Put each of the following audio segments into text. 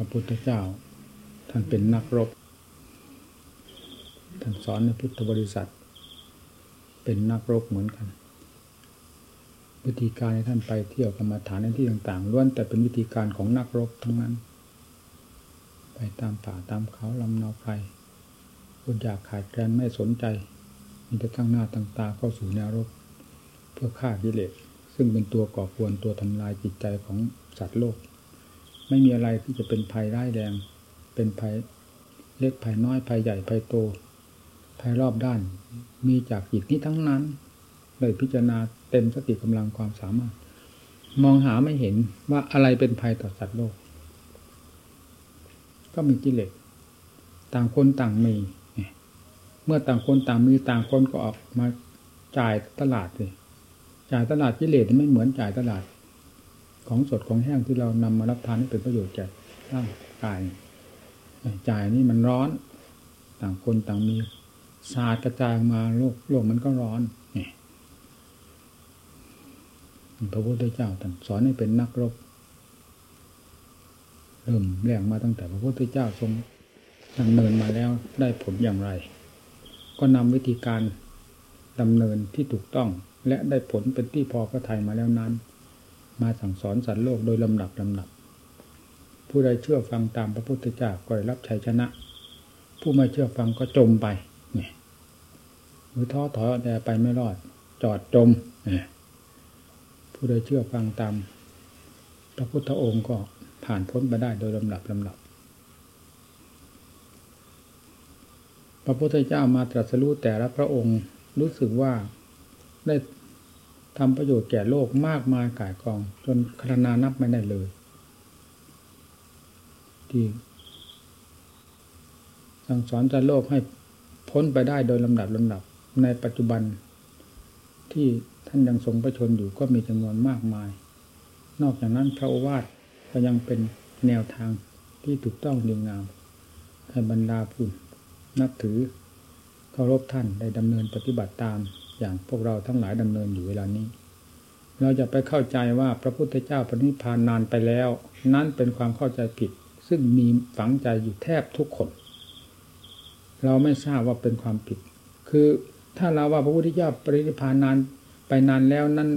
พระพุทธเจ้า ท่านเป็นนักรบ ท่านสอนในพุทธบริษัท เป็นนักรบเหมือนกัน วิธีการที่ท่านไปเที่ยวกรรมฐานในที่ต่างๆล้วนแต่เป็นวิธีการของนักรบทั้งนั้น ไปตามป่าตามเขาลำนาไพรคนอยากขาดแคลนไม่สนใจมีแต่ตั้งหน้าตั้งตาเข้าสู่แนวรบ เพื่อฆ่ากิเลสซึ่งเป็นตัวก่อกวนตัวทำลายจิตใจของสัตว์โลก ไม่มีอะไรที่จะเป็นภัยร้ายแรง เป็นภัยเล็กภัยน้อยภัยใหญ่ภัยโตภัยรอบด้าน มีจากจิตนี้ทั้งนั้นเลยพิจารณาเต็มสติกำลังความสามารถ มองหาไม่เห็นว่าอะไรเป็นภัยต่อสัตว์โลก ก็มีกิเลสต่างคนต่างมีเมื่อต่างคนต่างมีต่างคนก็ออกมาจ่ายตลาดเลยจ่ายตลาดกิเลสไม่เหมือนจ่ายตลาด ของสดของแห้งที่เรานำมารับทานให้เป็นประโยชน์แก่ร่างกายจ่ายนี่มันร้อน ต่างคนต่างมีสาดกระจายมาโลกโลกมันก็ร้อนนี่พระพุทธเจ้าท่านสอนให้เป็นนักรบเริ่มแรกมาตั้งแต่พระพุทธเจ้าทรงดำเนินมาแล้วได้ผลอย่างไร ก็นำวิธีการดำเนินที่ถูกต้องและได้ผลเป็นที่พอพระทัยมาแล้วนั้น มาสั่งสอนสัตว์โลกโดยลำดับลำดับ ผู้ใดเชื่อฟังตามพระพุทธเจ้าก็ได้รับชัยชนะ ผู้ไม่เชื่อฟังก็จมไปเนี่ยหรือท้อถอยแต่ไปไม่รอด จอดจมเนี่ยผู้ใดเชื่อฟังตาม พระพุทธองค์ก็ผ่านพ้นไปได้โดยลำดับลำดับ พระพุทธเจ้ามาตรัสรู้แต่ละพระองค์รู้สึกว่าได้ ทำประโยชน์แก่โลกมากมายกายกอง จนคณนานับไม่ได้เลยที่สั่งสอนใจโลกให้พ้นไปได้โดยลำดับลำดับ ในปัจจุบันที่ท่านยังทรงประชนอยู่ก็มีจำนวนมากมาย นอกจากนั้นพระโอวาทก็ยังเป็นแนวทางที่ถูกต้องดีงามให้บรรดาผู้นับถือเคารพท่านได้ดำเนินปฏิบัติตาม อย่างพวกเราทั้งหลายดำเนินอยู่เวลานี้ เราจะไปเข้าใจว่าพระพุทธเจ้าปณิพานนานไปแล้ว นั้นเป็นความเข้าใจผิด ซึ่งมีฝังใจอยู่แทบทุกคน เราไม่ทราบว่าเป็นความผิด คือถ้าเราว่าพระพุทธเจ้าปรินิพานนานไปนานแล้วนั้น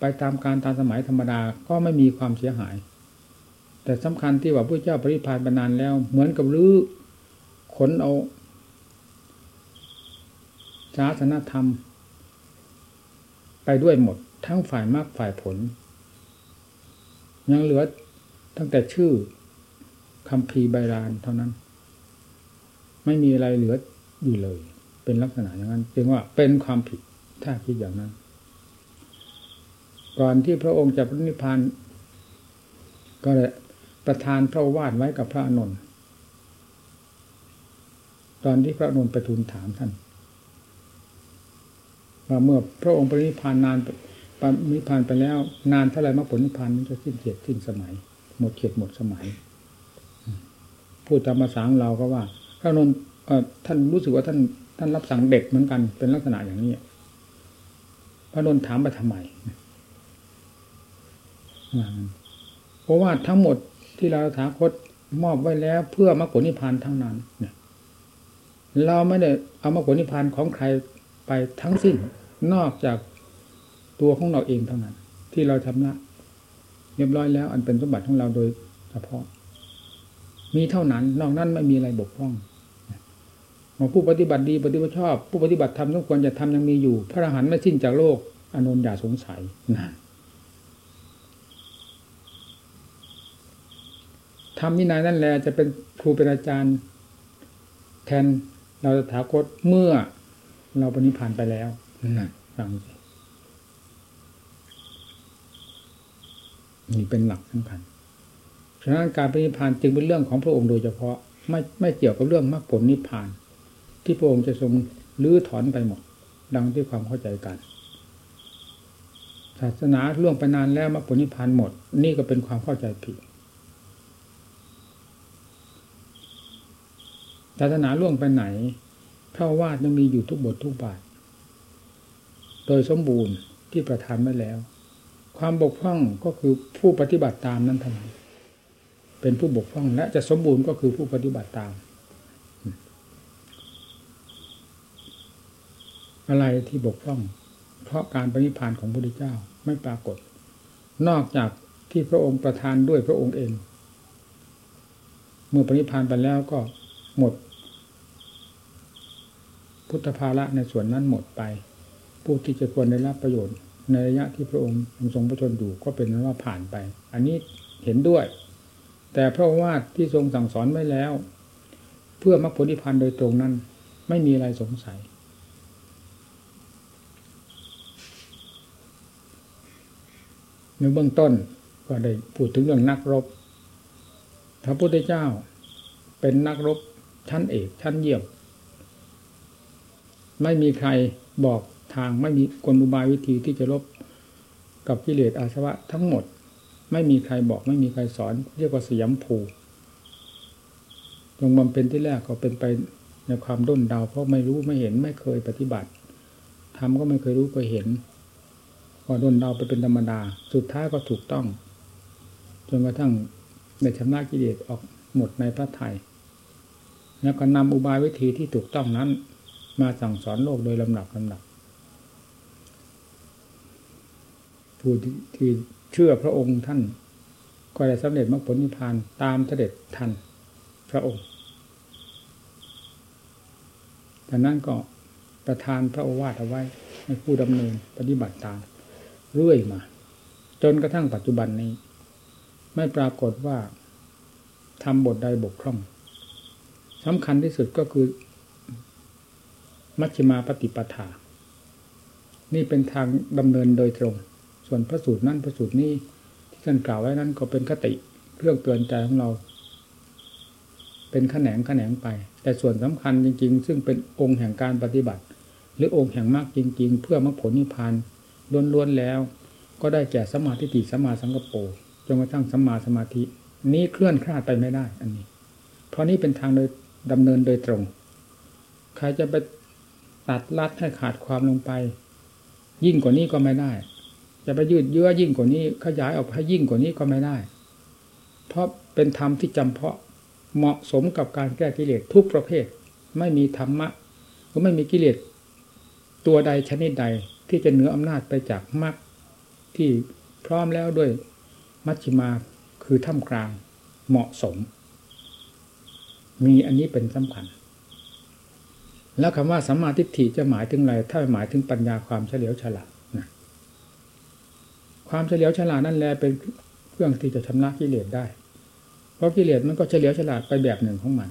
ไปตามการตามสมัยธรรมดาก็ไม่มีความเสียหาย แต่สำคัญที่ว่าพระเจ้าปรินิพานไปนานแล้ว เหมือนกับรื้อขนเอา ศาสนธรรม ไปด้วยหมด ทั้งฝ่ายมากฝ่ายผล ยังเหลือตั้งแต่ชื่อคำพีใบรานเท่านั้น ไม่มีอะไรเหลืออยู่เลย เป็นลักษณะอย่างนั้นจึงว่าเป็นความผิดถ้าคิดอย่างนั้น ก่อนที่พระองค์จะพระนิพพานก็เลยประทานพระวาดไว้กับพระอนุนตอนที่พระอนุนไปทูลถามท่าน ว่าเมื่อพระองค์ปรินิพานนานปรินิพานไปแล้ว นานเท่าไรมรรคผลนิพพานมันจะสิ้นเกียรติสิ้นสมัย หมดเกียรติหมดสมัยพูดตามภาษาของเราก็ว่าพระนนท์ท่านรู้สึกว่าท่านท่านรับสั่งเด็กเหมือนกันเป็นลักษณะอย่างนี้พระนนท์ถามไปทำไมเพราะว่าทั้งหมดที่เราถาคตมอบไว้แล้ว เพื่อมรรคผลนิพพานทั้งนั้นเนี่ยเราไม่ได้เอามรรคผลนิพพานของใครไปทั้งสิ้น นอกจากตัวของเราเองเท่านั้น ที่เราทำละเรียบร้อยแล้ว อันเป็นสมบัติของเราโดยเฉพาะ มีเท่านั้น นอกนั้นไม่มีอะไรบกพร่องผู้ปฏิบัติดีปฏิบัติชอบ ผู้ปฏิบัติธรรมทุกควรจะทำยังมีอยู่ พระอรหันต์ไม่สิ้นจากโลกอนนอย่าสงสัยนะทำวินัยนั่นแหละจะเป็นครูเป็นอาจารย์ แทนเราจะถาคตเมื่อเราปณิพานไปแล้ว นะฟังสินี่เป็นหลักสำคัญฉะนั้นการปณิพานจึงเป็นเรื่องของพระองค์โดยเฉพาะ ไม่ไม่เกี่ยวกับเรื่องมรรคผลนิพพาน ที่พระองค์จะทรงลื้อถอนไปหมด ดังที่ความเข้าใจกัน ศาสนาล่วงไปนานแล้วมรรคผลนิพพานหมด นี่ก็เป็นความเข้าใจผิดศาสนาล่วงไปไหนพระวาดยังมีอยู่ทุกบททุกบาท ดยสมบูรณ์ที่ประทานไว้แล้ว ความบกพร่องก็คือผู้ปฏิบัติตามนั้นเท่านั้นเป็นผู้บกพร่องและจะสมบูรณ์ก็คือผู้ปฏิบัติตาม อะไรที่บกพร่อง เพราะการปฏิพานของพระพุทธเจ้าไม่ปรากฏ นอกจากที่พระองค์ประทานด้วยพระองค์เอง เมื่อปฏิพานไปแล้วก็หมด พุทธภาระในส่วนนั้นหมดไป ผู้ที่จะควรได้รับประโยชน์ ในระยะที่พระองค์ทรงประชนอยู่ก็เป็นว่าผ่านไป อันนี้เห็นด้วย แต่พระว่าทที่ทรงสั่งสอนไว้แล้ว เพื่อมรรคผลนิพพานโดยตรงนั้น ไม่มีอะไรสงสัย ในเบื้องต้นก็ได้พูดถึงเรื่องนักรบพระพุทธเจ้าเป็นนักรบชั้นเอกชั้นเยี่ยมไม่มีใครบอก ทางไม่มีกลอุบายวิธีที่จะลบกับกิเลสอาสวะทั้งหมด ไม่มีใครบอกไม่มีใครสอน เรียกว่าสยามภูตรงบำเพ็ญที่แรกก็เป็นไปในความด้นดาวเพราะไม่รู้ไม่เห็นไม่เคยปฏิบัติทำก็ไม่เคยรู้เคยเห็นก็ด้นดาวไปเป็นธรรมดา สุดท้ายก็ถูกต้อง จนกระทั่งในชำระกิเลสออกหมดในพระไทยแล้วก็นำอุบายวิธีที่ถูกต้องนั้น มาสั่งสอนโลกโดยลำดับลำดับ ผู้ที่เชื่อพระองค์ท่าน ก็ได้สำเร็จมรรคผลนิพพานตามเสด็จทันพระองค์ดังนั้นก็ประทานพระโอวาทเอาไว้ ให้ผู้ดำเนินปฏิบัติตามเรื่อยมา จนกระทั่งปัจจุบันนี้ ไม่ปรากฏว่าทำบทใดบกพร่องสำคัญที่สุดก็คือ มัชฌิมาปฏิปทา นี่เป็นทางดำเนินโดยตรง ส่วนพระสูตรนั้นพระสูตรนี้ที่ท่านกล่าวไว้นั้นก็เป็นคติเครื่องเตือนใจของเรา เป็นขแขนงขแขนงไป แต่ส่วนสำคัญจริง ๆ ซึ่งเป็นองค์แห่งการปฏิบัติ หรือองค์แห่งมากจริง ๆ เพื่อมรรคผลนิพพานล้วนๆแล้ว ก็ได้แก่สมาธิติสมาสังกปรจนกระทั่งสมาสมาธิ นี้เคลื่อนคลาดไปไม่ได้ อันนี้ เพราะนี้เป็นทางโดยดำเนินโดยตรง ใครจะไปตัดลัดให้ขาดความลงไป ยิ่งกว่านี้ก็ไม่ได้ จะไปยืดเยื้อยิ่งกว่านี้ขยายออกให้ยิ่งกว่านี้ก็ไม่ได้ เพราะเป็นธรรมที่จำเพาะเหมาะสมกับการแก้กิเลสทุกประเภท ไม่มีธรรมะก็ไม่มีกิเลสตัวใดชนิดใดที่จะเหนืออำนาจไปจากมรรคที่พร้อมแล้วด้วยมัชฌิมาคือท่ามกลางเหมาะสม มีอันนี้เป็นสำคัญ แล้วคำว่าสัมมาทิฏฐิจะหมายถึงอะไร ถ้าหมายถึงปัญญาความเฉลียวฉลาด ความเฉลียวฉลาดนั่นแหละเป็นเครื่องที่จะชำระกิเลสได้ เพราะกิเลสมันก็เฉลียวฉลาดไปแบบหนึ่งของมัน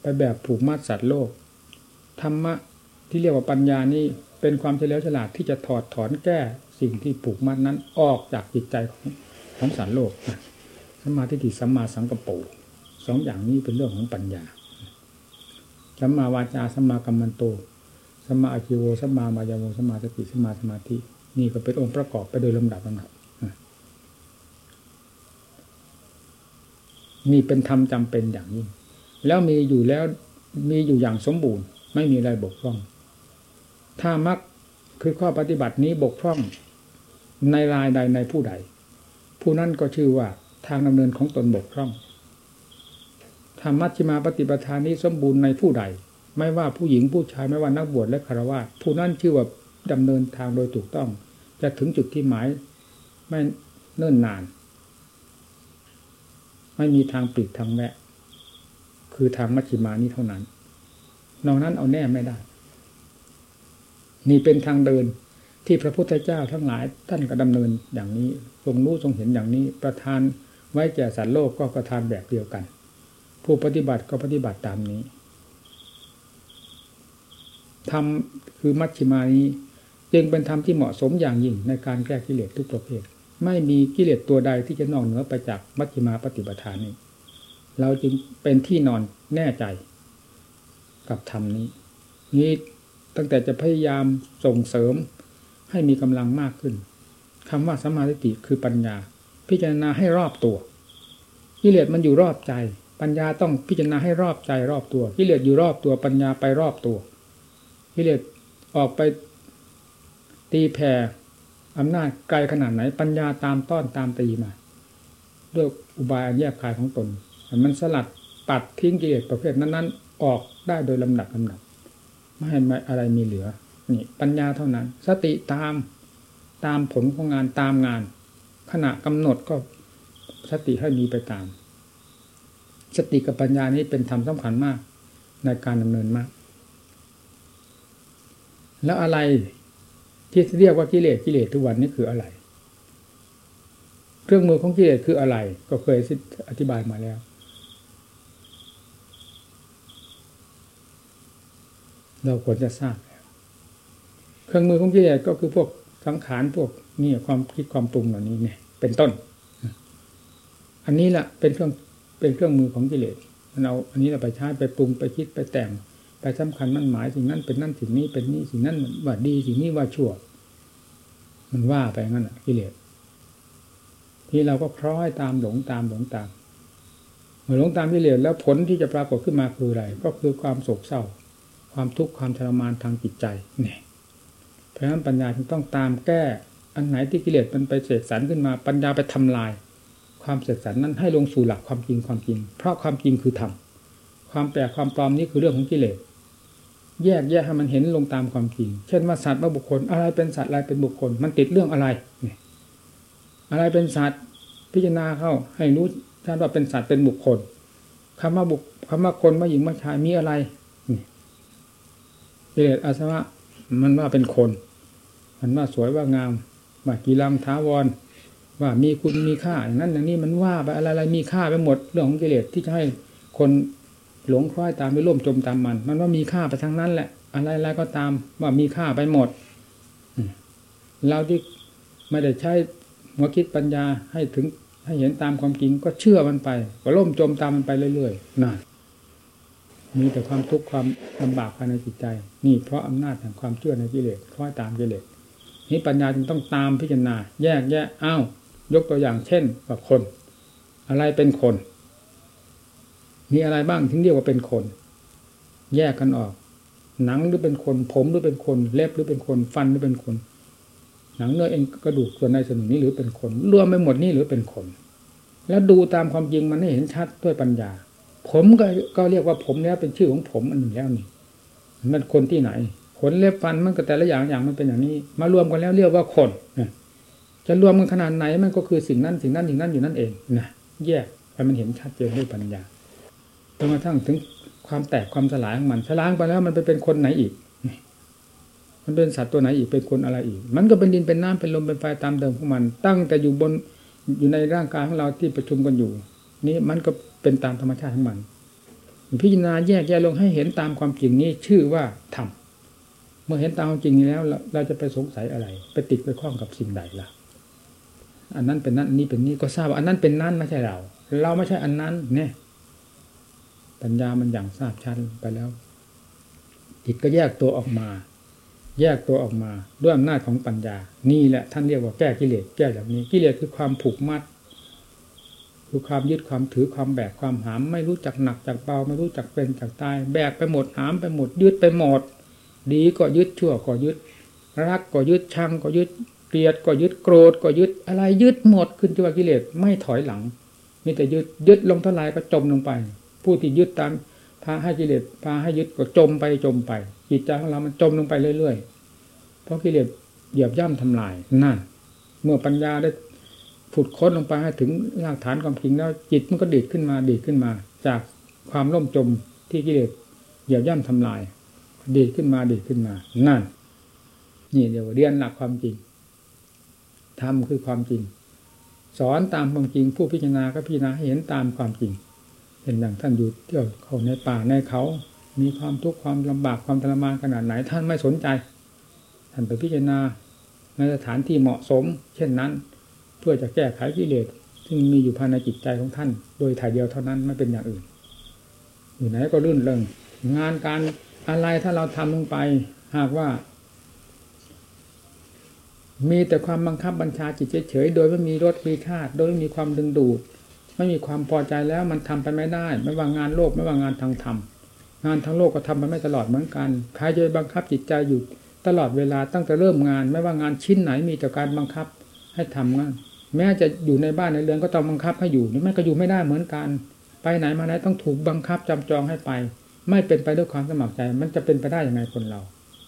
ไปแบบผูกมัดสัตว์โลก ธรรมะที่เรียกว่าปัญญานี่เป็นความเฉลียวฉลาดที่จะถอดถอนแก้สิ่งที่ผูกมัดนั้นออกจากจิตใจของของสัตว์โลกสัมมาทิฏฐิสัมมาสังกปรสองอย่างนี้เป็นเรื่องของปัญญาสัมมาวาจาสัมมากัมมันโตสัมมาอาคิโวสัมมามายาโวสัมมาสติสัมมาสมาธิ นี่ก็เป็นองค์ประกอบไปโดยลำดับลำดับนี่เป็นธรรมจำเป็นอย่างนี้แล้วมีอยู่แล้วมีอยู่อย่างสมบูรณ์ ไม่มีอะไรบกพร่อง ถ้ามักคือข้อปฏิบัตินี้บกพร่อง ในรายใดในผู้ใด ผู้นั้นก็ชื่อว่าทางดำเนินของตนบกพร่องธรรมัชฌิมาปฏิปทานนี้สมบูรณ์ในผู้ใด ไม่ว่าผู้หญิงผู้ชายไม่ว่านักบวชและคารวะผู้นั้นชื่อว่า ดำเนินทางโดยถูกต้อง จะถึงจุดที่หมายไม่เนิ่นนาน ไม่มีทางปลีกทางแวะ คือทางมัชฌิมานี้เท่านั้น นอกนั้นเอาแน่ไม่ได้ นี่เป็นทางเดินที่พระพุทธเจ้าทั้งหลายท่านก็ดำเนินอย่างนี้ ทรงรู้ทรงเห็นอย่างนี้ ประทานไว้แก่สัตว์โลกก็ประทานแบบเดียวกัน ผู้ปฏิบัติก็ปฏิบัติตามนี้ทำคือมัชฌิมานี้ จึงเป็นธรรมที่เหมาะสมอย่างยิ่งในการแก้กิเลสทุกประเภท ไม่มีกิเลสตัวใดที่จะนอกเหนือไปจากมัชฌิมาปฏิปทานนี้ เราจึงเป็นที่นอนแน่ใจ กับธรรมนี้ นี้ตั้งแต่จะพยายามส่งเสริมให้มีกำลังมากขึ้นคำว่าสมาธิคือปัญญา พิจารณาให้รอบตัวกิเลสมันอยู่รอบใจ ปัญญาต้องพิจารณาให้รอบใจรอบตัวกิเลสอยู่รอบตัวปัญญาไปรอบตัวกิเลสออกไป ตีแผ่อำนาจไกลขนาดไหน ปัญญาตามต้อนตามตีมา ด้วยอุบายอันแยบคายของตน มันสลัดปัดทิ้งกิเลสประเภทนั้น ๆ ออกได้โดยลำดับลำดับ ไม่ให้อะไรมีเหลือ นี่ปัญญาเท่านั้น สติตามตามผลของงานตามงาน ขณะกำหนดก็สติให้มีไปตาม สติกับปัญญานี้เป็นธรรมสำคัญมากในการดำเนินมาก แล้วอะไร ที่เรียกว่ากิเลสกิเลสทุกวันนี้คืออะไร เครื่องมือของกิเลสคืออะไร ก็เคยอธิบายมาแล้ว เราควรจะทราบเครื่องมือของกิเลสก็คือพวกสังขารพวกนี่ความคิดความปรุงเหล่านี้เนี่ย เป็นต้น อันนี้แหละเป็นเครื่องเป็นเครื่องมือของกิเลสมันเอาอันนี้เราไปใช้ไปปรุงไปคิดไปแต่ง ไปสำคัญมันหมายสิ่งนั้นเป็นนั่นสิ่งนี้เป็นนี่สิ่งนั้นว่าดีสิ่งนี้ว่าชั่ว มันว่าไปงั้นอะกิเลสที่เราก็คล้อยตามหลงตามหลงตามเมื่อหลงตามกิเลสแล้วผลที่จะปรากฏขึ้นมาคืออะไรก็คือความโศกเศร้า ความทุกข์ความทรมานทางจิตใจเนี่ยเพราะฉะนั้นปัญญาจึงต้องตามแก้ อันไหนที่กิเลสมันไปเสกสรรขึ้นมาปัญญาไปทำลาย ความเสกสรรนั้นให้ลงสู่หลักความจริงความจริง เพราะความจริงคือธรรมความแปลความปลอมนี้คือเรื่องของกิเลส แยกแยกให้มันเห็นลงตามความจริง เช่นว่าสัตว์ว่าบุคคล อะไรเป็นสัตว์อะไรเป็นบุคคล มันติดเรื่องอะไรเนี่ยอะไรเป็นสัตว์พิจารณาเข้า ให้รู้ท่านว่าเป็นสัตว์เป็นบุคคลคำว่าบุคคำว่าคนว่าหญิงว่าชายมีอะไรนี่กิเลสอาสวะมันว่าเป็นคน มันว่าสวยว่างามว่ากีรังท้าวร ว่ามีคุณมีค่าอย่างนั้นอย่างนี้มันว่าไปอะไรอะไรมีค่าไปหมดเรื่องของกิเลสที่จะให้คน หลงคล้อยตามไปร่วมจมตามมัน มันว่ามีค่าไปทั้งนั้นแหละ อะไรอะไรก็ตามว่ามีค่าไปหมดเราที่ไม่ได้ใช้หัวคิดปัญญาให้ถึงให้เห็นตามความจริงก็เชื่อมันไปก็ล่มจมตามมันไปเรื่อยๆนั่นมีแต่ความทุกข์ความลำบากภายในจิตใจ นี่เพราะอำนาจแห่งความเชื่อในกิเลสคล้อยตามกิเลสนี่ปัญญาจึงต้องตามพิจารณา แยกแยะอ้าวยกตัวอย่างเช่นว่าคน อะไรเป็นคน มีอะไรบ้างถึงเรียกว่าเป็นคน แยกกันออก หนังหรือเป็นคน ผมหรือเป็นคน เล็บหรือเป็นคน ฟันหรือเป็นคน หนังเนื้อเอ็นกระดูกส่วนในส่วนนี้หรือเป็นคน รวมไปหมดนี่หรือเป็นคน แล้วดูตามความจริงมันให้เห็นชัดด้วยปัญญา ผมก็ก็เรียกว่าผมแล้วเป็นชื่อของผมอันหนึ่งแล้วนี่มันคนที่ไหนขนเล็บฟันมันก็แต่ละอย่างอย่างมันเป็นอย่างนี้ มารวมกันแล้วเรียกว่าคนจะรวมกันขนาดไหนมันก็คือสิ่งนั้นสิ่งนั้นสิ่งนั้นอยู่นั่นเองนะแยกให้มันเห็นชัดเจนด้วยปัญญา จนกระทั่งถึงความแตกความสลายของมันสลายไปแล้วมันไปเป็นคนไหนอีก มันเป็นสัตว์ตัวไหนอีกเป็นคนอะไรอีก มันก็เป็นดินเป็นน้ำเป็นลมเป็นไฟตามเดิมของมัน ตั้งแต่อยู่บนอยู่ในร่างกายของเราที่ประชุมกันอยู่ นี่มันก็เป็นตามธรรมชาติของมัน พิจารณาแยกแยะลงให้เห็นตามความจริงนี้ชื่อว่าธรรมเมื่อเห็นตามความจริงนี้แล้ว เราจะไปสงสัยอะไร ไปติดไปคล้องกับสิ่งใดล่ะ อันนั้นเป็นนั้นอันนี้เป็นนี้ก็ทราบว่าอันนั้นเป็นนั้นไม่ใช่เรา เราไม่ใช่อันนั้นเนี่ย ปัญญามันอย่างทราบชัดไปแล้ว จิตก็แยกตัวออกมา แยกตัวออกมาด้วยอำนาจของปัญญา นี่แหละท่านเรียกว่าแก้กิเลสแก้แบบนี้ กิเลสคือความผูกมัดคือความยึดความถือความแบกความหาม ไม่รู้จักหนักจากเบาไม่รู้จักเป็นจากตาย แบกไปหมดหามไปหมด ยึดไปหมด ดีก็ยึดชั่วก็ยึด รักก็ยึดชังก็ยึดเกลียดก็ยึดโกรธก็ยึดอะไรยึดหมดขึ้นที่ว่ากิเลสไม่ถอยหลังมีแต่ยึดยึดลงเท่าไรก็จมลงไป ผู้ที่ยึดตามพาให้กิเลสพาให้ยึดก็จมไปจมไป จิตใจของเรามันจมลงไปเรื่อยๆ เพราะกิเลสเหยียบย่ำทำลายนั่นเมื่อปัญญาได้ผุดค้นลงไปให้ถึงรากฐานความจริงแล้ว จิตมันก็ดีดขึ้นมาดีดขึ้นมา จากความล่มจมที่กิเลสเหยียบย่ำทำลาย ดีดขึ้นมาดีดขึ้นมา นั่น นี่เดี๋ยวเรียนหลักความจริงทำคือความจริง สอนตามความจริง ผู้พิจารณาก็พิจารณาเห็นตามความจริง เห็นอย่างท่านอยู่เที่ยวเขาในป่าในเขา มีความทุกข์ความลำบากความทรมานขนาดไหนท่านไม่สนใจ ท่านไปพิจารณาในสถานที่เหมาะสม เช่นนั้น เพื่อจะแก้ไขกิเลสซึ่งมีอยู่ภายในจิตใจของท่าน โดยถ่ายเดียวเท่านั้นไม่เป็นอย่างอื่น อยู่ไหนก็รื่นเริงงานการอะไรถ้าเราทำลงไป หากว่า มีแต่ความบังคับบัญชาจิตเฉยๆโดยไม่มีรสมีชาติ โดยไม่มีความดึงดูด ไม่มีความพอใจแล้วมันทำไปไม่ได้ ไม่ว่างานโลกไม่ว่างานทางธรรมงานทางโลกก็ทำไปไม่ตลอดเหมือนกันใครจะบังคับจิตใจอยู่ตลอดเวลาตั้งแต่เริ่มงาน ไม่ว่างานชิ้นไหนมีแต่การบังคับให้ทำงานแม้จะอยู่ในบ้านในเรือนก็ต้องบังคับให้อยู่แม้ก็อยู่ไม่ได้เหมือนกัน ไปไหนมาไหนต้องถูกบังคับจำจองให้ไป ไม่เป็นไปด้วยความสมัครใจ มันจะเป็นไปได้อยังไงคนเรา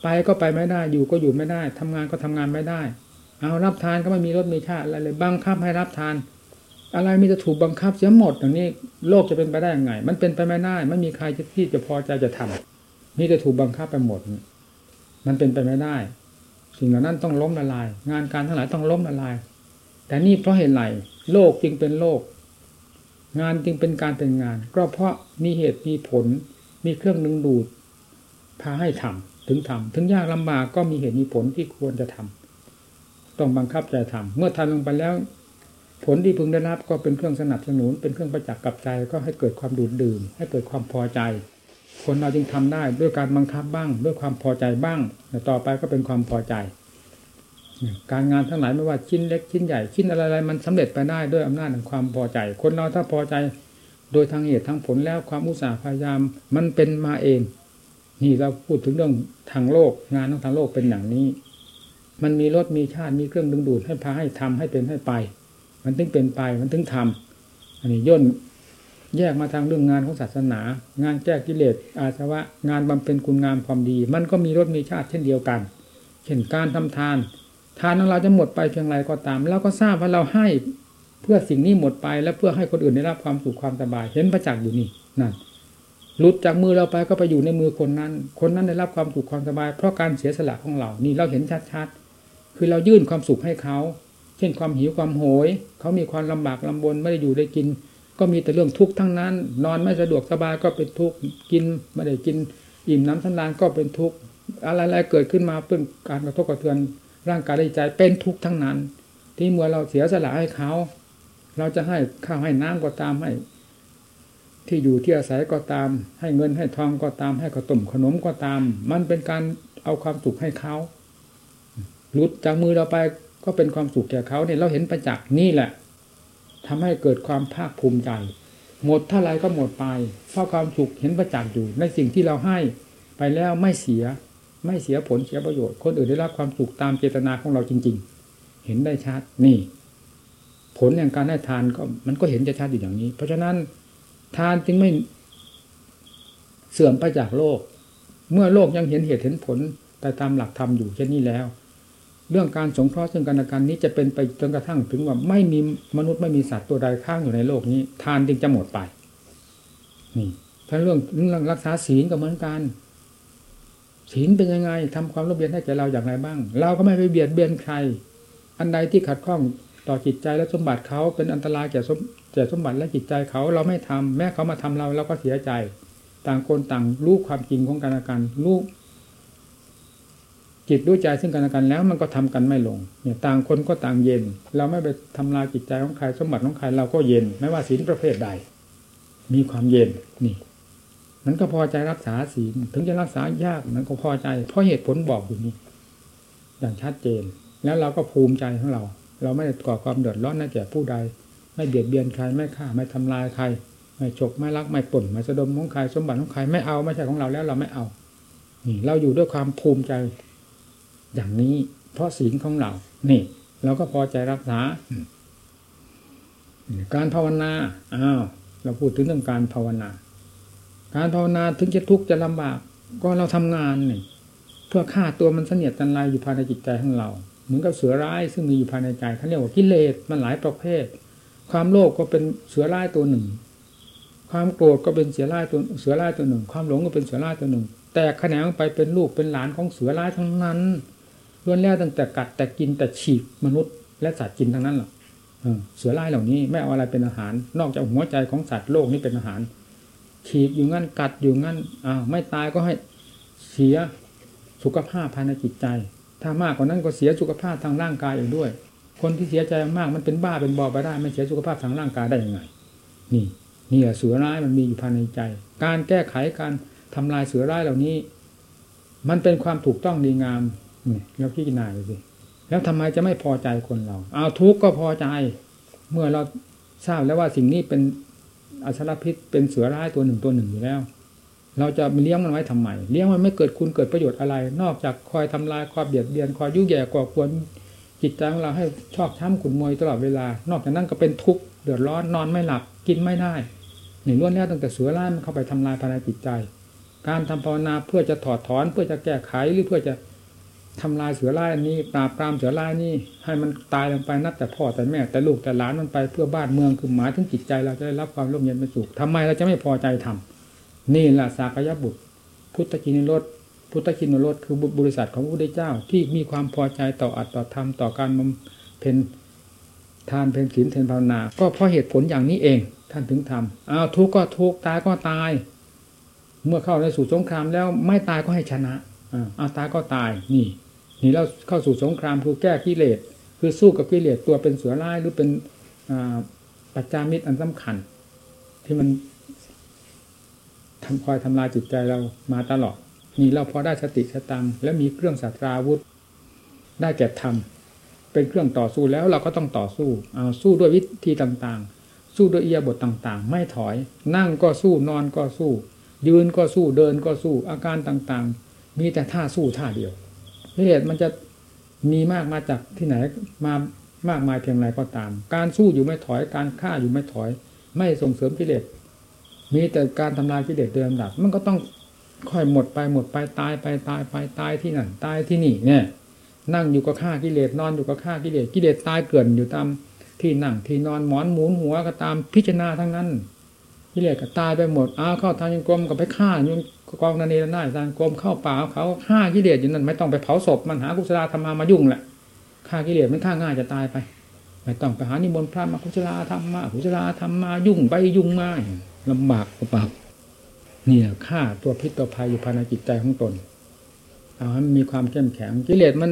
ไปก็ไปไม่ได้อยู่ก็อยู่ไม่ได้ทำงานก็ทำงานไม่ได้ เอารับทานก็ไม่มีรถมีชาติอะไรเลยบังคับให้รับทาน อะไรมีจะถูกบังคับเสียหมดอย่างนี้โลกจะเป็นไปได้ยังไง มันเป็นไปไม่ได้ไม่มีใครที่จะพอใจจะทำนี่จะถูกบังคับไปหมด มันเป็นไปไม่ได้ สิ่งเหล่านั้นต้องล้มละลาย งานการทั้งหลายต้องล้มละลาย แต่นี่เพราะเหตุไรโลกจึงเป็นโลก งานจึงเป็นการเป็นงาน ก็เพราะมีเหตุมีผล มีเครื่องดึงดูด พาให้ทำถึงทำถึงยากลำบากก็มีเหตุมีผลที่ควรจะทำต้องบังคับใจทำเมื่อทำลงไปแล้ว ผลที่พึงได้รับก็เป็นเครื่องสนับสนุน เป็นเครื่องประจักษ์กับใจก็ให้เกิดความดูดดื่ม ให้เกิดความพอใจ คนเราจึงทำได้ด้วยการบังคับบ้าง ด้วยความพอใจบ้างแต่ต่อไปก็เป็นความพอใจ การงานทั้งหลายไม่ว่าชิ้นเล็กชิ้นใหญ่ชิ้นอะไรๆมันสำเร็จไปได้ด้วยอำนาจแห่งความพอใจ คนเราถ้าพอใจโดยทางเหตุทางผลแล้วความอุตสาห์พยายามมันเป็นมาเอง นี่เราพูดถึงเรื่องทางโลกงานทางโลกเป็นอย่างนี้ มันมีรถมีชาติมีเครื่องดึงดูดให้พาให้ทำให้เป็นให้ไป มันถึงเป็นไปมันถึงทำอันนี้ย่นแยกมาทางเรื่องงานของศาสนา งานแก้กิเลสอาสวะงานบำเพ็ญคุณงามความดี มันก็มีรถมีชาติเช่นเดียวกันเช่นการทำทาน ทานของเราจะหมดไปเพียงไรก็ตามเราก็ทราบว่าเราให้เพื่อสิ่งนี้หมดไปและเพื่อให้คนอื่นได้รับความสุขความสบาย เห็นประจักษ์อยู่นี่นั่นหลุดจากมือเราไปก็ไปอยู่ในมือคนนั้น คนนั้นได้รับความสุขความสบาย เพราะการเสียสละของเรา นี่เราเห็นชัดๆ คือเรายื่นความสุขให้เขา ช่นความหิวความโหย เขามีความลำบากลำบนไม่ได้อยู่ได้กิน ก็มีแต่เรื่องทุกข์ทั้งนั้น นอนไม่สะดวกสบายก็เป็นทุกข์กินไม่ได้กิน อิ่มน้ำสันดานก็เป็นทุกข์อะไรๆเกิดขึ้นมาเป็นการกระทบกระเทือนร่างกายใจเป็นทุกข์ทั้งนั้น ที่เมื่อเราเสียสละให้เขา เราจะให้ข้าวให้น้ำก็ตามให้ ที่อยู่ที่อาศัยก็ตาม ให้เงินให้ทองก็ตาม ให้ขนมขนมก็ตาม มันเป็นการเอาความสุขให้เขาหลุดจากมือเราไป ก็เป็นความสุขแก่เขาเนี่ยเราเห็นประจักษ์นี่แหละทำให้เกิดความภาคภูมิใจ หมดเท่าไรก็หมดไป เพราะความสุขเห็นประจักษ์อยู่ ในสิ่งที่เราให้ไปแล้วไม่เสียไม่เสียผลเสียประโยชน์ คนอื่นได้รับความสุขตามเจตนาของเราจริง ๆ เห็นได้ชัดนี่ ผลแห่งการให้ทานก็มันก็เห็นจะชัดอยู่อย่างนี้ เพราะฉะนั้นทานจึงไม่เสื่อมไปจากโลก เมื่อโลกยังเห็นเหตุเห็นผลแต่ตามหลักธรรมอยู่เช่นนี้แล้ว เรื่องการสงเคราะห์ซึ่งกันและกันนี้จะเป็นไปจนกระทั่งถึงว่าไม่มีมนุษย์ไม่มีสัตว์ตัวใดข้างอยู่ในโลกนี้ ทานจึงจะหมดไป นี่ถ้าเรื่องเรื่องรักษาศีลก็เหมือนกันศีลเป็นยังไงทำความร่มเย็นให้แก่เราอย่างไรบ้าง เราก็ไม่ไปเบียดเบียนใคร อันใดที่ขัดข้องต่อจิตใจและสมบัติเขาเป็นอันตรายแก่สมแก่สมบัติและจิตใจเขาเราไม่ทำแม้เขามาทำเราเราก็เสียใจ ต่างคนต่างรู้ความจริงของกันและกันรู้ จิตรู้ใจซึ่งกันและกันแล้วมันก็ทำกันไม่ลงเนี่ยต่างคนก็ต่างเย็น เราไม่ไปทำลายจิตใจของใครสมบัติของใครเราก็เย็น ไม่ว่าศีลประเภทใด มีความเย็นนี่มันก็พอใจรักษาศีลถึงจะรักษายากมันก็พอใจ เพราะเหตุผลบอกอยู่นี่อย่างชัดเจน แล้วเราก็ภูมิใจของเรา เราไม่ได้ก่อความเดือดร้อนให้แก่ผู้ใด ไม่เบียดเบียนใครไม่ฆ่าไม่ทำลายใคร ไม่ฉกไม่ลักไม่ป่นไม่สะดมของใครสมบัติของใครไม่เอาไม่ใช่ของเราแล้วเราไม่เอานี่เราอยู่ด้วยความภูมิใจ อย่างนี้เพราะศีลของเรา นี่ เราก็พอใจรักษา การภาวนา อ้าว เราพูดถึงเรื่องการภาวนา การภาวนาถึงจะทุกข์จะลำบาก ก็เราทำงานนี่เพื่อฆ่าตัวมันเสนียดตันลายอยู่ภายในจิตใจของเรา เหมือนกับเสือร้ายซึ่งมีอยู่ภายในใจเขาเรียกว่ากิเลสมันหลายประเภท ความโลภก็เป็นเสือร้ายตัวหนึ่ง ความโกรธก็เป็นเสือร้ายตัวเสือร้ายตัวหนึ่ง ความหลงก็เป็นเสือร้ายตัวหนึ่ง แต่แขนงไปเป็นลูกเป็นหลานของเสือร้ายทั้งนั้น ล้วนแล้วตั้งแต่กัดแต่กินแต่ฉีกมนุษย์ และสัตว์กินทั้งนั้นหรอกเสือร้ายเหล่านี้ไม่เอาอะไรเป็นอาหาร นอกจากหัวใจของสัตว์โลกนี้เป็นอาหาร ฉีกอยู่งั้นกัดอยู่งั้นอ้าวไม่ตายก็ให้เสียสุขภาพภายในจิตใจ ถ้ามากกว่านั้นก็เสียสุขภาพทางร่างกายอีกด้วย คนที่เสียใจมากมันเป็นบ้าเป็นบอไปได้ไม่เสียสุขภาพทางร่างกายได้ยังไง นี่นี่เสือร้ายมันมีอยู่ภายในใจ การแก้ไขการทำลายเสือร้ายเหล่านี้ มันเป็นความถูกต้องดีงาม นี่เราพิจารณาดูสิแล้วทำไมจะไม่พอใจคนเราเอาทุกข์ก็พอใจ เมื่อเราทราบแล้วว่าสิ่งนี้เป็นอสรพิษเป็นเสือร้ายตัวหนึ่งตัวหนึ่งอยู่แล้ว เราจะเลี้ยงมันไว้ทำไมเลี้ยงมันไม่เกิดคุณเกิดประโยชน์อะไร นอกจากคอยทำลายคอยเบียดเบียนคอยยุ่ยแย่ก่อควรจิตใจของเราให้ชอบช้ำขุนมวยตลอดเวลา นอกจากนั้นก็เป็นทุกข์เดือดร้อนนอนไม่หลับกินไม่ได้หนึ่งล้วนแล้วตั้งแต่เสือร้ายมันเข้าไปทำลายภายในจิตใจ การทำภาวนาเพื่อจะถอดถอนเพื่อจะแก้ไขหรือเพื่อจะ ทำลายเสือร้ายอันนี้ปราบปรามเสือร้ายนี่ให้มันตายลงไปนับแต่พ่อแต่แม่แต่ลูกแต่หลานมันไปเพื่อบ้านเมืองคือหมายถึงจิตใจเราจะได้รับความร่มเย็นเป็นสุขทำไมเราจะไม่พอใจทำนี่แหละสากยบุตร พุทธกินรสพุทธกินรสคือบริษัทของพระพุทธเจ้าที่มีความพอใจต่ออัตต่อธรรมต่อการบำเพ็ญทานเพ็ญศีลเพ็ญภาวนา ก็เพราะเหตุผลอย่างนี้เองท่านถึงทำอ้าวทุกข์ก็ทุกข์ตายก็ตาย เมื่อเข้าในสู่สงครามแล้วไม่ตายก็ให้ชนะ อาตายก็ตายนี่นี่เราเข้าสู่สงครามคือแก้กิเลสคือสู้กับกิเลสตัวเป็นเสือร้ายหรือเป็นปัจจามิตรอันสำคัญ ที่มันทำคอยทำลายจิตใจเรามาตลอด นี่เราพอได้สติสตังและมีเครื่องสัตราวุธ ได้แก่ธรรมเป็นเครื่องต่อสู้แล้วเราก็ต้องต่อสู้เอาสู้ด้วยวิธีต่างๆ สู้ด้วยเอียบทต่างๆ ไม่ถอย นั่งก็สู้นอนก็สู้ ยืนก็สู้เดินก็สู้อาการต่างๆ มีแต่ท่าสู้ท่าเดียวกิเหตุมันจะมีมากมาจากที่ไหนมามากมายเพียงไรก็ตาม การสู้อยู่ไม่ถอย การฆ่าอยู่ไม่ถอย ไม่ส่งเสริมกิเลสมีแต่การทำลายกิเลสเดิมดับ มันก็ต้องค่อยหมดไปหมดไปตายไปตายไปตายที่นั่นตายที่นี่เนี่ย นั่งอยู่กับข้ากิเลสนอนอยู่กับข้ากิเลสกิเลสตายเกินอยู่ตามที่นั่งที่นอนหมอนหมุนหัวก็ตามพิจารณาทั้งนั้น กิเลสก็ตายไปหมดอ้าวเข้าทางยังกรมก็ไปฆ่ายุงกองนันเนรนาทางกรมเข้าป่าเขาฆ่ากิเลสอยู่นั่นไม่ต้องไปเผาศพมันหากุศลธรรมามายุ่งแหละฆ่ากิเลสมันฆ่าง่ายจะตายไป ไม่ต้องไปหานิมนต์พระมากุศลธรรมมากุศลธรรมมายุ่งไปยุ่งมาลำบากเปล่าเนี่ยฆ่าตัวพิษตัวภัยอยู่ภายในจิตใจของตนเอาให้มีความเข้มแข็งกิเลสมัน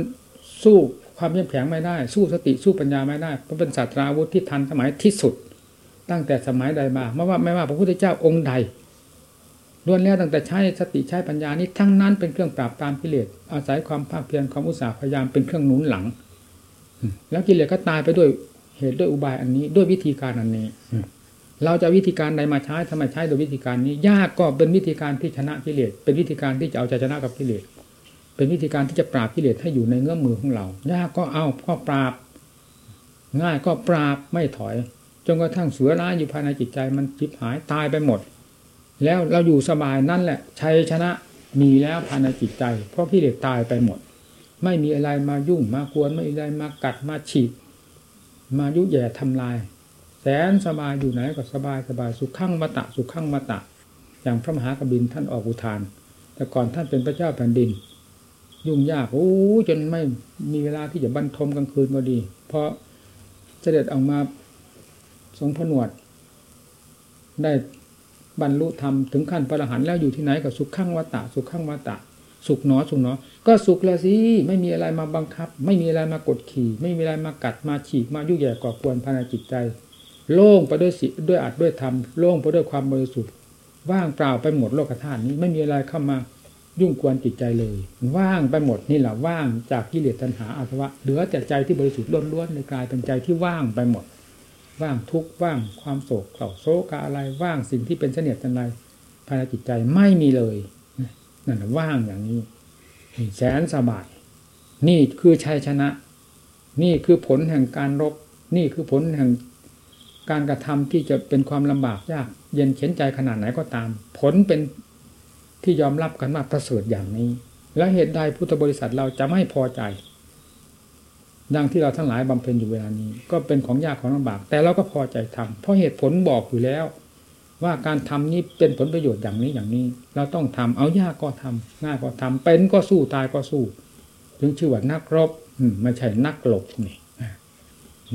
สู้ความเข้มแข็งไม่ได้ สู้สติสู้ปัญญาไม่ได้เพราะเป็นศาสตราวุธที่ทันสมัยที่สุด ตั้งแต่สมัยใดมาไม่ว่าไม่ว่าพระพุทธเจ้าองค์ใดล้วนแล้วตั้งแต่ใช้สติใช้ปัญญานี้ทั้งนั้นเป็นเครื่องปราบตามกิเลสอาศัยความภาคเพียรความอุตสาห์พยายามเป็นเครื่องหนุนหลัง แล้วกิเลสก็ตายไปด้วยเหตุด้วยอุบายอันนี้ด้วยวิธีการอันนี้ เราจะวิธีการใดมาใช้ทำไมใช้โดยวิธีการนี้ ยากก็เป็นวิธีการที่ชนะกิเลสเป็นวิธีการที่จะเอาใจชนะกับกิเลสเป็นวิธีการที่จะปราบกิเลสให้อยู่ในเงื้อมมือของเรา ยากก็เอาก็ปราบ ง่ายก็ปราบไม่ถอย จนกระทั่งเสือร้ายอยู่ภายในจิตใจมันจิบหายตายไปหมด แล้วเราอยู่สบายนั่นแหละชัยชนะมีแล้วภายในจิตใจ เพราะกิเลสตายไปหมด ไม่มีอะไรมายุ่งมากวนไม่มีอะไรมากัดมาฉีดมายุแย่ทำลาย แสนสบายอยู่ไหนก็สบายสบายสุขขังมาตะสุขขังมาตะ อย่างพระมหากบินท่านออกอุทาน แต่ก่อนท่านเป็นพระเจ้าแผ่นดิน ยุ่งยากโอ้จนไม่มีเวลาที่จะบรรทมกลางคืนก็ดี เพราะเสด็จออกมา ทรงผนวด ได้บรรลุธรรมถึงขั้นพระอรหันต์แล้วอยู่ที่ไหนก็สุขขั้งวัตะสุขขั้งวัตะสุขหนอสุขหนอ ก็สุขแล้วสิไม่มีอะไรมาบังคับ ไม่มีอะไรมากดขี่ ไม่มีอะไรมากัดมาฉีกมายุ่ยแย่ก่อกวนภายในจิตใจ โล่งไปด้วยสิด้วยอัดด้วยธรรมโล่งไปด้วยความบริสุทธิ์ว่างเปล่าไปหมดโลกธาตุนี้ ไม่มีอะไรเข้ามายุ่งกวนจิตใจเลย ว่างไปหมดนี่แหละว่างจากกิเลสตัณหาอาสวะเหลือแต่ใจที่บริสุทธิ์ล้วนๆในกายเป็นใจที่ว่างไปหมด ว่างทุกว่างความโศกเศร้าโศกอะไรว่างสิ่งที่เป็นเสนียดจันไรภายในจิตใจไม่มีเลยนั่นว่างอย่างนี้แสนสบาย นี่คือชัยชนะ นี่คือผลแห่งการรบ นี่คือผลแห่งการกระทำที่จะเป็นความลำบากยาก เย็นเข็นใจขนาดไหนก็ตาม ผลเป็นที่ยอมรับกันว่าประเสริฐอย่างนี้ และเหตุใดพุทธบริษัทเราจะไม่พอใจ ดังที่เราทั้งหลายบำเพ็ญอยู่เวลานี้ ก็เป็นของยากของลำบาก แต่เราก็พอใจทำเพราะเหตุผลบอกอยู่แล้ว ว่าการทำนี้เป็นผลประโยชน์อย่างนี้อย่างนี้ เราต้องทำเอายากก็ทำง่ายก็ทำเป็นก็สู้ตายก็สู้ ถึงชื่อว่านักรบไม่ใช่นักหลบนี่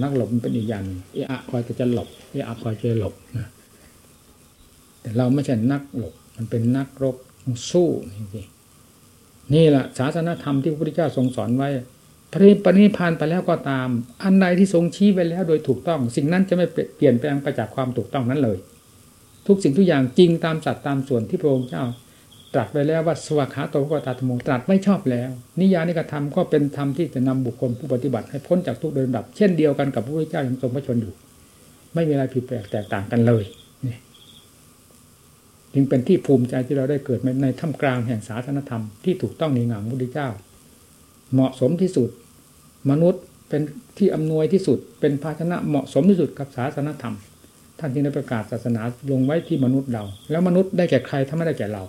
นักหลบมันเป็นอีกอย่างเออะคอยจะหลบเออะคอยจะหลบนะแต่เราไม่ใช่นักหลบ มันเป็นนักรบสู้นี่นี่แหละศาสนธรรมที่พระพุทธเจ้าทรงสอนไว้ พระปณิพานไปแล้วก็ตาม อันใดที่ทรงชี้ไว้แล้วโดยถูกต้อง สิ่งนั้นจะไม่เปลี่ยนแปลงไปจากความถูกต้องนั้นเลย ทุกสิ่งทุกอย่างจริงตามสัตว์ตามส่วนที่พระองค์เจ้า ตรัสไปแล้วว่าสวากขาโตก็ตาธโมตรัสไม่ชอบแล้ว นิยานิกธรรมก็เป็นธรรมที่จะนำบุคคลผู้ปฏิบัติให้พ้นจากทุกโดยลำดับ เช่นเดียวกันกับพระพุทธเจ้ายังทรงพระชนอยู่ ไม่มีอะไรผิดแปลกแตกต่างกันเลยนี่จึงเป็นที่ภูมิใจที่เราได้เกิดในท่ามกลางแห่งศาสนธรรมที่ถูกต้องในงามพระพุทธเจ้า เหมาะสมที่สุด มนุษย์เป็นที่อำนวยที่สุด เป็นภาชนะเหมาะสมที่สุดกับศาสนธรรม ท่านจึงได้ประกาศศาสนาลงไว้ที่มนุษย์เรา แล้วมนุษย์ได้แก่ใครถ้าไม่ได้แก่เรา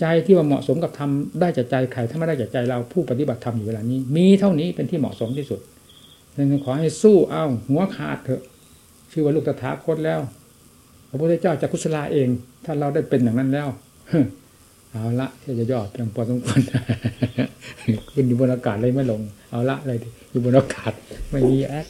ใจที่ว่าเหมาะสมกับธรรมได้จากใจใครถ้าไม่ได้จากใจเราผู้ปฏิบัติธรรมอยู่เวลานี้ มีเท่านี้เป็นที่เหมาะสมที่สุดดังนั้นขอให้สู้เอาหัวขาดเถอะชื่อว่าลูกตถาคตแล้วพระพุทธเจ้าจะกุศลาเอง ถ้าเราได้เป็นอย่างนั้นแล้ว เอาละที่จะย่อเพียงพอสมควรขึ้นอยู่บนอากาศเลยไม่ลง เอาละเลยอยู่บนอากาศไม่มีแอค